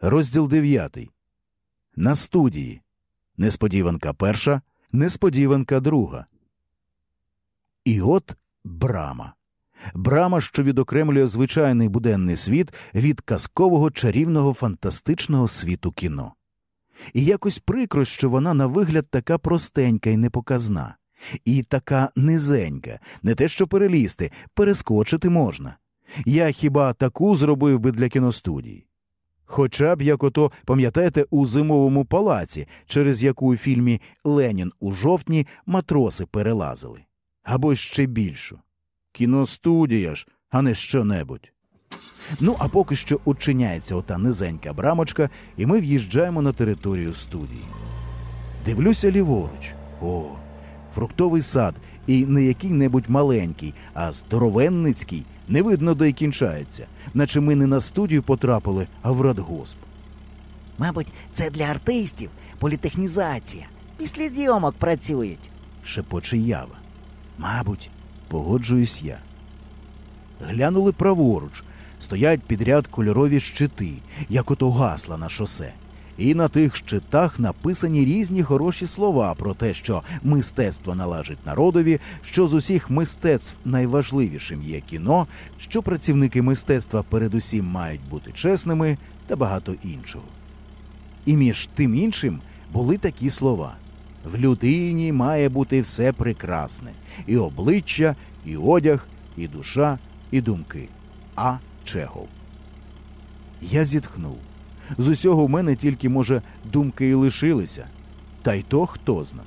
Розділ дев'ятий. На студії. Несподіванка перша, несподіванка друга. І от брама. Брама, що відокремлює звичайний буденний світ від казкового чарівного фантастичного світу кіно. І якось прикро, що вона на вигляд така простенька і непоказна, і така низенька, не те що перелізти, перескочити можна. Я хіба таку зробив би для кіностудії? Хоча б як ото, пам'ятаєте, у зимовому палаці, через яку у фільмі Ленін у жовтні матроси перелазили, або ще більшу. Кіностудія ж, а не що-небудь. Ну, а поки що очиняється ота низенька брамочка, і ми в'їжджаємо на територію студії. Дивлюся ліворуч. О, фруктовий сад, і не який-небудь маленький, а здоровенницький, не видно, де й кінчається, наче ми не на студію потрапили, а в радгосп. Мабуть, це для артистів політехнізація. Після зйомок працюють. шепоче ява. Мабуть, погоджуюсь я. Глянули праворуч, стоять підряд кольорові щити, як ото гасла на шосе. І на тих щитах написані різні хороші слова про те, що мистецтво належить народові, що з усіх мистецтв найважливішим є кіно, що працівники мистецтва передусім мають бути чесними та багато іншого. І між тим іншим були такі слова. В людині має бути все прекрасне і обличчя, і одяг, і душа, і думки. А Чехов. Я зітхнув. З усього в мене тільки, може, думки і лишилися. Та й то хто зна.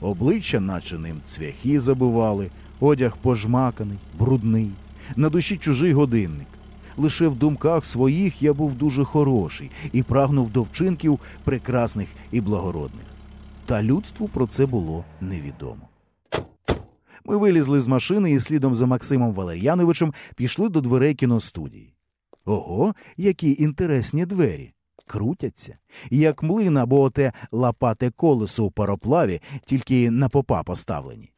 Обличчя, наче ним цвяхи забивали, одяг пожмаканий, брудний, на душі чужий годинник. Лише в думках своїх я був дуже хороший і прагнув до вчинків прекрасних і благородних. Та людству про це було невідомо. Ми вилізли з машини і слідом за Максимом Валер'яновичем пішли до дверей кіностудії. Ого, які інтересні двері. Крутяться, як млин або оте лапате колесо у пароплаві, тільки на попа поставлені.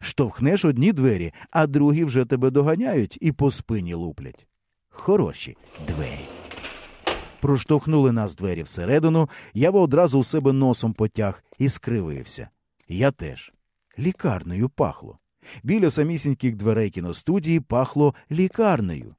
Штовхнеш одні двері, а другі вже тебе доганяють і по спині луплять. Хороші двері. Проштовхнули нас двері всередину, я одразу у себе носом потяг і скривився. Я теж. Лікарнею пахло. Біля самісіньких дверей кіностудії пахло лікарнею.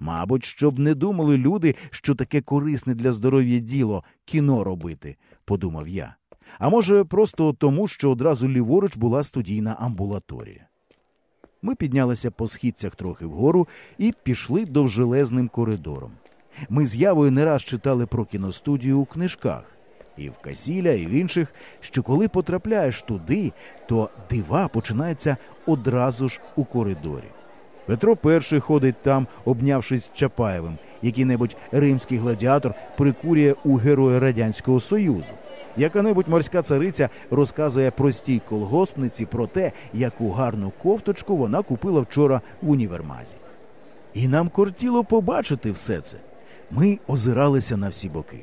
Мабуть, щоб не думали люди, що таке корисне для здоров'я діло кіно робити, подумав я. А може, просто тому, що одразу ліворуч була студійна амбулаторія. Ми піднялися по східцях трохи вгору і пішли довжелезним коридором. Ми з явою не раз читали про кіностудію у книжках, і в Касіля, і в інших, що коли потрапляєш туди, то дива починаються одразу ж у коридорі. Петро І ходить там, обнявшись Чапаєвим, який-небудь римський гладіатор прикурює у героя Радянського Союзу. Яка-небудь морська цариця розказує простій колгоспниці про те, яку гарну кофточку вона купила вчора в універмазі. І нам кортіло побачити все це. Ми озиралися на всі боки.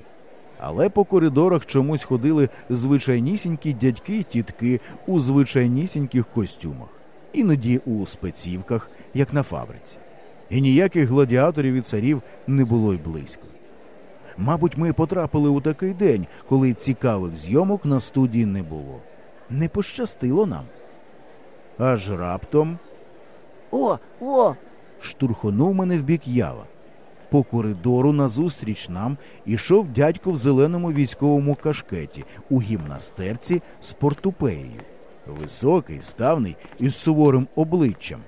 Але по коридорах чомусь ходили звичайнісінькі дядьки й тітки у звичайнісіньких костюмах, іноді у спецівках, як на фабриці. І ніяких гладіаторів і царів не було й близько. Мабуть, ми потрапили у такий день, коли цікавих зйомок на студії не було. Не пощастило нам. Аж раптом О, о! штурхонув мене в бік ява. По коридору назустріч нам ішов дядько в зеленому військовому кашкеті у гімнастерці з портупеєю. Високий, ставний із суворим обличчям,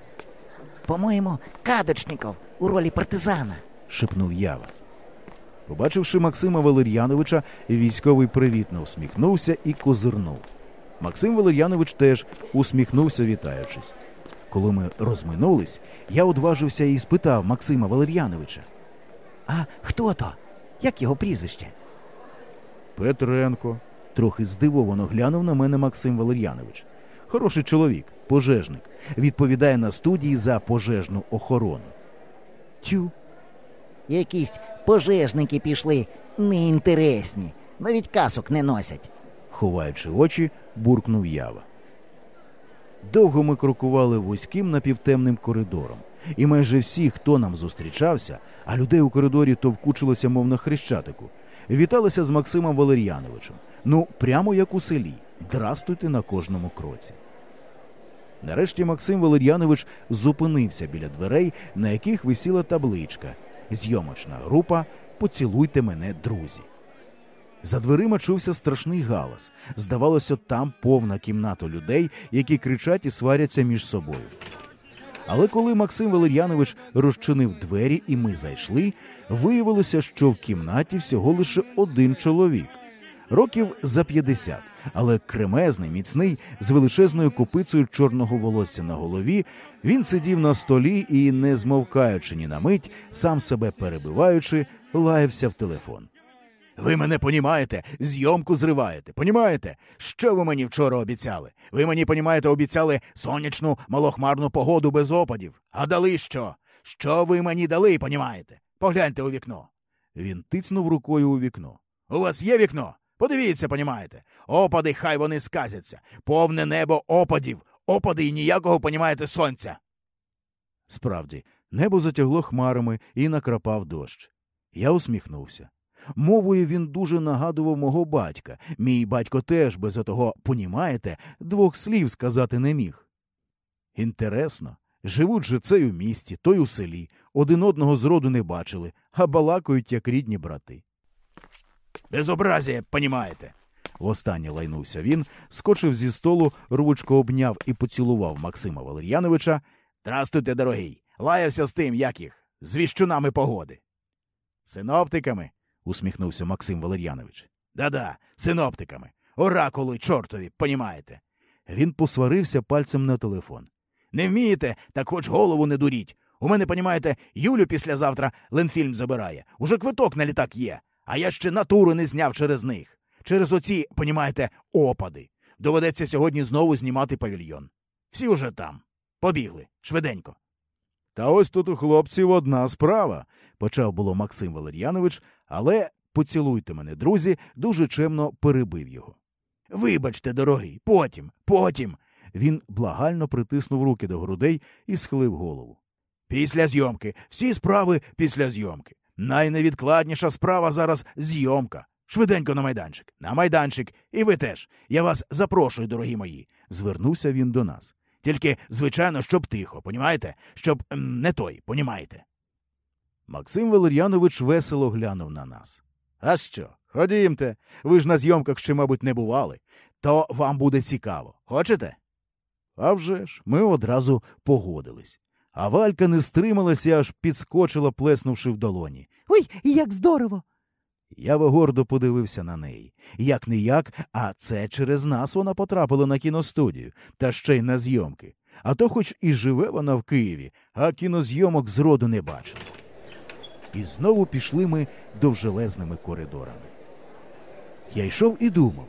По-моєму, кадочников у ролі партизана. шепнув ява. Побачивши Максима Валер'яновича, військовий привітно усміхнувся і козирнув. Максим Валер'янович теж усміхнувся, вітаючись. Коли ми розминулись, я одважився і спитав Максима Валер'яновича. А хто то? Як його прізвище? Петренко. Трохи здивовано глянув на мене Максим Валер'янович. Хороший чоловік, пожежник, відповідає на студії за пожежну охорону. Тю, Якісь пожежники пішли неінтересні. Навіть касок не носять. ховаючи очі, буркнув ява. Довго ми крокували вузьким напівтемним коридором, І майже всі, хто нам зустрічався, а людей у коридорі товкучилося, мов на хрещатику, віталися з Максимом Валер'яновичем. Ну, прямо як у селі. Драстуйте на кожному кроці. Нарешті Максим Валер'янович зупинився біля дверей, на яких висіла табличка Зйомочна група Поцілуйте мене, друзі. За дверима чувся страшний галас. Здавалося, там повна кімната людей, які кричать і сваряться між собою. Але коли Максим Валер'янович розчинив двері і ми зайшли, виявилося, що в кімнаті всього лише один чоловік. Років за 50, але кремезний, міцний, з величезною копицею чорного волосся на голові, він сидів на столі і, не змовкаючи ні на мить, сам себе перебиваючи, лаявся в телефон. Ви мене понімаєте, зйомку зриваєте. Понімаєте? Що ви мені вчора обіцяли? Ви мені, понімаєте, обіцяли сонячну малохмарну погоду без опадів. А дали що? Що ви мені дали, понімаєте? Погляньте у вікно. Він тицнув рукою у вікно. У вас є вікно? Подивіться, понімаєте. Опади, хай вони сказяться. Повне небо опадів. Опади і ніякого, понімаєте, сонця. Справді, небо затягло хмарами і накрапав дощ. Я усміхнувся. Мовою він дуже нагадував мого батька. Мій батько теж без отого, понімаєте, двох слів сказати не міг. Інтересно, живуть же цей у місті, той у селі, один одного зроду не бачили, а балакають, як рідні брати. Безобразія, понімаєте. Востаннє лайнувся він, скочив зі столу, рвучко обняв і поцілував Максима Валер'яновича. Здрастуйте, дорогий. Лаявся з тим, як їх, з віщунами погоди. Синоптиками, усміхнувся Максим Валер'янович. Да-да, синоптиками. Оракули чортові, понімаєте. Він посварився пальцем на телефон. Не вмієте, так хоч голову не дуріть. У мене, понімаєте, Юлю післязавтра Ленфільм забирає. Уже квиток на літак є, а я ще натуру не зняв через них. Через оці, понімаєте, опади. Доведеться сьогодні знову знімати павільйон. Всі уже там. Побігли, швиденько. Та ось тут у хлопців одна справа, почав було Максим Валер'янович, але поцілуйте мене, друзі, дуже чемно перебив його. Вибачте, дорогий, потім, потім. Він благально притиснув руки до грудей і схилив голову. Після зйомки, всі справи після зйомки. Найневідкладніша справа зараз зйомка. Швиденько на майданчик, на майданчик, і ви теж. Я вас запрошую, дорогі мої. Звернувся він до нас. Тільки, звичайно, щоб тихо, понімаєте? Щоб не той, понімаєте. Максим Валер'янович весело глянув на нас. А що? Ходімте. Ви ж на зйомках ще, мабуть, не бували. То вам буде цікаво. Хочете? А вже ж, ми одразу погодились. А Валька не стрималася, аж підскочила, плеснувши в долоні. Ой, як здорово! Я гордо подивився на неї. Як не як, а це через нас вона потрапила на кіностудію, та ще й на зйомки. А то хоч і живе вона в Києві, а кінозйомок зроду не бачила. І знову пішли ми довжелезними коридорами. Я йшов і думав,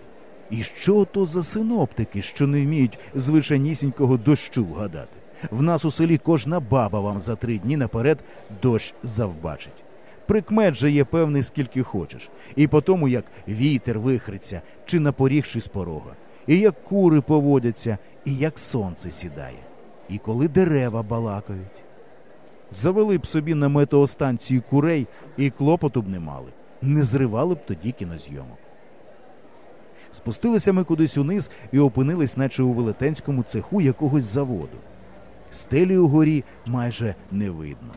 і що то за синоптики, що не вміють звичайнісінького дощу вгадати? В нас у селі кожна баба вам за три дні наперед дощ завбачить. Прикмет же є певний, скільки хочеш, і по тому, як вітер вихриться, чи на поріг, чи з порога, і як кури поводяться, і як сонце сідає, і коли дерева балакають. Завели б собі на метеостанцію курей і клопоту б не мали, не зривали б тоді кінозйомок. Спустилися ми кудись униз і опинились, наче у велетенському цеху якогось заводу. Стелі угорі майже не видно.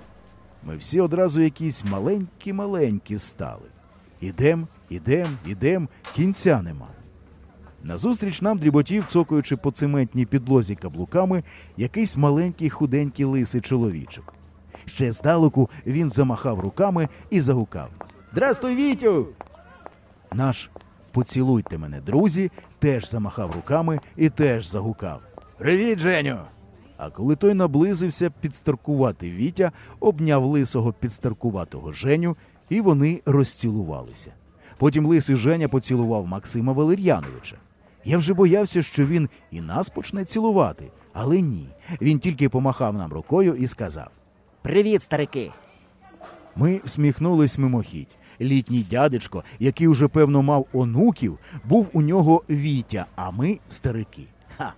Ми всі одразу якісь маленькі-маленькі стали. Ідем, ідем, ідем, кінця нема. Назустріч нам дріботів, цокаючи по цементній підлозі каблуками, якийсь маленький худенький лисий чоловічок. Ще здалеку він замахав руками і загукав Здрастуй, Вітю! Наш поцілуйте мене, друзі, теж замахав руками і теж загукав Привіт, Женю! А коли той наблизився, підстаркувати Вітя обняв лисого підстаркуватого Женю, і вони розцілувалися. Потім лисий Женя поцілував Максима Валер'яновича. Я вже боявся, що він і нас почне цілувати, але ні. Він тільки помахав нам рукою і сказав. Привіт, старики! Ми всміхнулись мимохідь. Літній дядечко, який уже певно мав онуків, був у нього Вітя, а ми старики. Ха.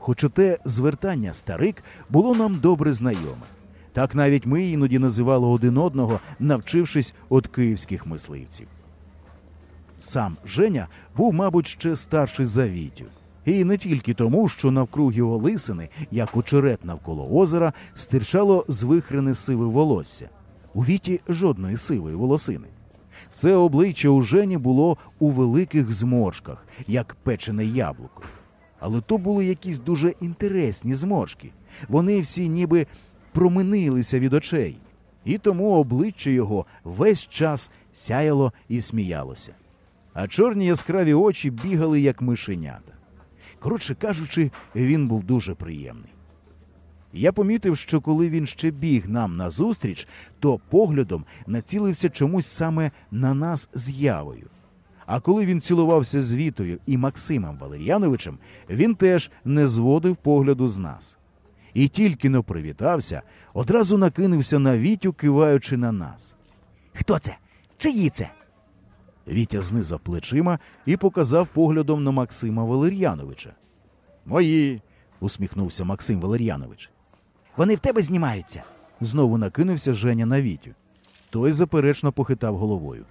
Хоч оте звертання старик було нам добре знайоме. Так навіть ми іноді називали один одного, навчившись від київських мисливців. Сам Женя був, мабуть, ще старший за Вітю. І не тільки тому, що навкруг його лисини, як очерет навколо озера, стирчало звихрене сиве волосся. У Віті жодної сивої волосини. Все обличчя у Жені було у великих зморшках, як печене яблуко. Але то були якісь дуже інтересні зморшки. Вони всі ніби проминилися від очей, і тому обличчя його весь час сяяло і сміялося. А чорні яскраві очі бігали, як мишенята. Коротше кажучи, він був дуже приємний. Я помітив, що коли він ще біг нам назустріч, то поглядом націлився чомусь саме на нас з явою. А коли він цілувався з Вітою і Максимом Валер'яновичем, він теж не зводив погляду з нас. І тільки но привітався, одразу накинувся на Вітю, киваючи на нас. Хто це? Чиї це? Вітя знизав плечима і показав поглядом на Максима Валер'яновича. Мої. усміхнувся Максим Валер'янович. Вони в тебе знімаються. Знову накинувся Женя на Вітю. Той заперечно похитав головою.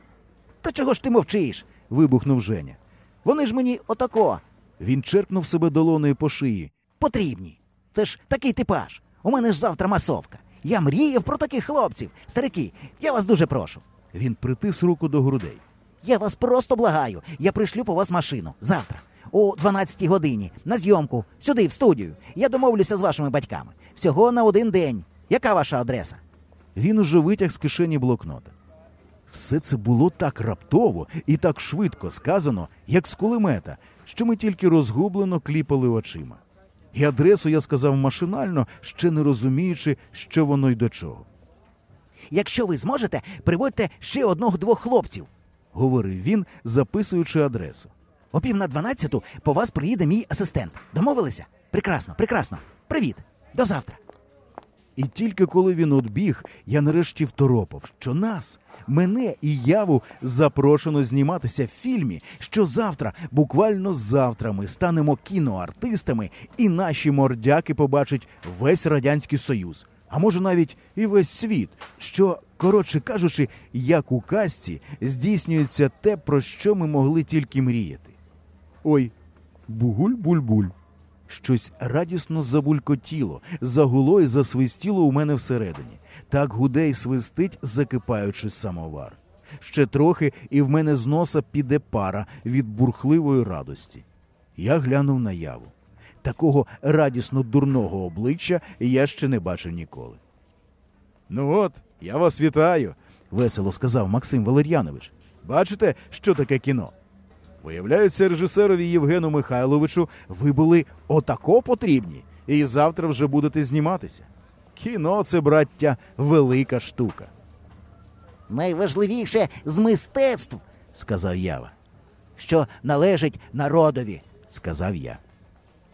То чого ж ти мовчиш? Вибухнув Женя. Вони ж мені отако Він черкнув себе долоною по шиї. потрібні. Це ж такий типаж. У мене ж завтра масовка. Я мріяв про таких хлопців. Старики, я вас дуже прошу. Він притис руку до грудей. Я вас просто благаю. Я пришлю по вас машину завтра, о 12 годині, на зйомку, сюди, в студію. Я домовлюся з вашими батьками. Всього на один день. Яка ваша адреса? Він уже витяг з кишені блокнота. Все це було так раптово і так швидко сказано, як з кулемета, що ми тільки розгублено кліпали очима. І адресу я сказав машинально, ще не розуміючи, що воно й до чого. Якщо ви зможете, приводьте ще одного-двох хлопців. Говорив він, записуючи адресу. О пів на дванадцяту по вас приїде мій асистент. Домовилися? Прекрасно, прекрасно. Привіт. До завтра. І тільки коли він одбіг, я нарешті второпав, що нас, мене і яву запрошено зніматися в фільмі, що завтра, буквально завтра, ми станемо кіноартистами, і наші мордяки побачать весь радянський союз, а може навіть і весь світ. Що, коротше кажучи, як у казці здійснюється те, про що ми могли тільки мріяти. Ой, бугуль-буль-буль. Щось радісно забулькотіло, загуло і засвистіло у мене всередині. Так гуде й свистить, закипаючи самовар. Ще трохи, і в мене з носа піде пара від бурхливої радості. Я глянув на яву. Такого радісно дурного обличчя я ще не бачив ніколи. Ну от, я вас вітаю, весело сказав Максим Валер'янович. Бачите, що таке кіно? Виявляється, режисерові Євгену Михайловичу ви були отако потрібні, і завтра вже будете зніматися. Кіно це, браття, велика штука, Найважливіше з мистецтв, сказав Ява. що належить народові. Сказав я.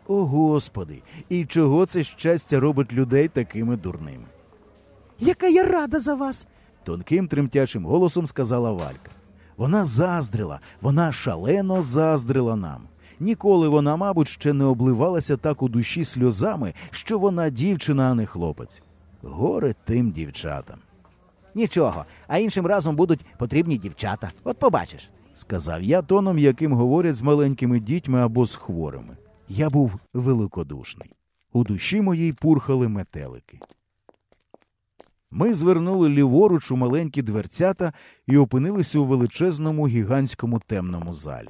О, Господи, і чого це щастя робить людей такими дурними? Яка я рада за вас. Тонким тремтячим голосом сказала Валька. Вона заздрила, вона шалено заздрила нам. Ніколи вона, мабуть, ще не обливалася так у душі сльозами, що вона дівчина, а не хлопець. Горе тим дівчатам, Нічого, а іншим разом будуть потрібні дівчата. От побачиш. сказав я тоном, яким говорять з маленькими дітьми або з хворими. Я був великодушний. У душі моїй пурхали метелики. Ми звернули ліворуч у маленькі дверцята і опинилися у величезному гігантському темному залі.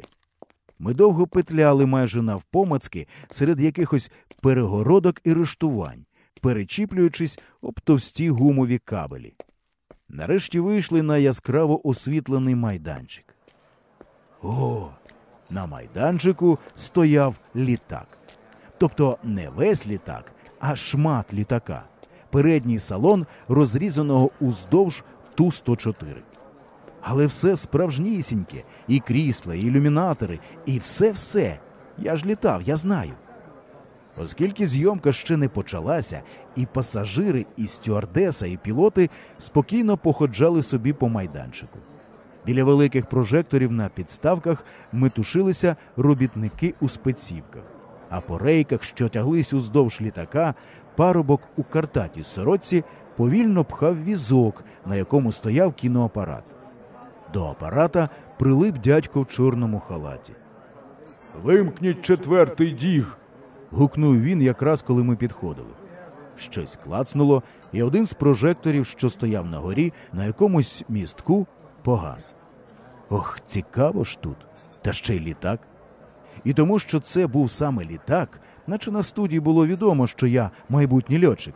Ми довго петляли майже навпомацки серед якихось перегородок і рештувань, перечіплюючись об товсті гумові кабелі. Нарешті вийшли на яскраво освітлений майданчик. О, на майданчику стояв літак. Тобто не весь літак, а шмат літака. Передній салон розрізаного уздовж Ту-104. Але все справжнісіньке, і крісла, і ілюмінатори, і все-все. Я ж літав, я знаю. Оскільки зйомка ще не почалася, і пасажири, і стюардеса, і пілоти спокійно походжали собі по майданчику. Біля великих прожекторів на підставках метушилися робітники у спецівках. а по рейках, що тяглись уздовж літака, парубок у картатій сорочці повільно пхав візок, на якому стояв кіноапарат. До апарата прилип дядько в чорному халаті. Вимкніть четвертий діг. гукнув він якраз коли ми підходили. Щось клацнуло, і один з прожекторів, що стояв на горі, на якомусь містку, погас. Ох, цікаво ж тут, та ще й літак. І тому, що це був саме літак, наче на студії було відомо, що я майбутній льотчик,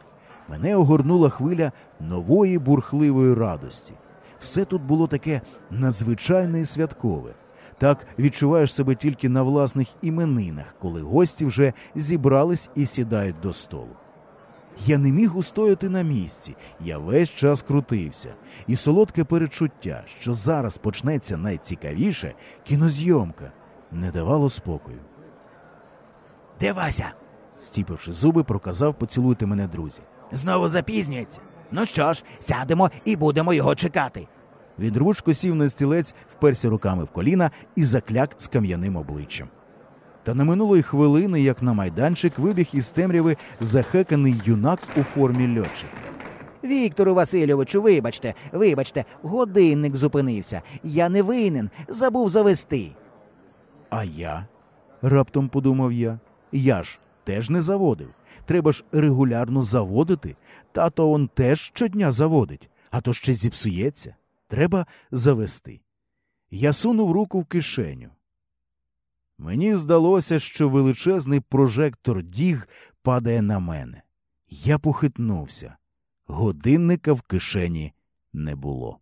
мене огорнула хвиля нової бурхливої радості. Все тут було таке надзвичайне і святкове. Так відчуваєш себе тільки на власних іменинах, коли гості вже зібрались і сідають до столу. Я не міг устояти на місці, я весь час крутився, і солодке перечуття, що зараз почнеться найцікавіше кінозйомка, не давало спокою. Де Вася? Стіпивши зуби, проказав поцілуйте мене, друзі. Знову запізнюється. Ну що ж, сядемо і будемо його чекати. Він рвучко сів на стілець, вперся руками в коліна і закляк з кам'яним обличчям. Та не минулої хвилини, як на майданчик, вибіг із темряви захеканий юнак у формі льотчика. Віктору Васильовичу, вибачте, вибачте, годинник зупинився. Я не винен, забув завести. А я? раптом подумав я. Я ж теж не заводив. Треба ж регулярно заводити. Тато он теж щодня заводить, а то ще зіпсується. Треба завести. Я сунув руку в кишеню. Мені здалося, що величезний прожектор діг падає на мене. Я похитнувся. Годинника в кишені не було.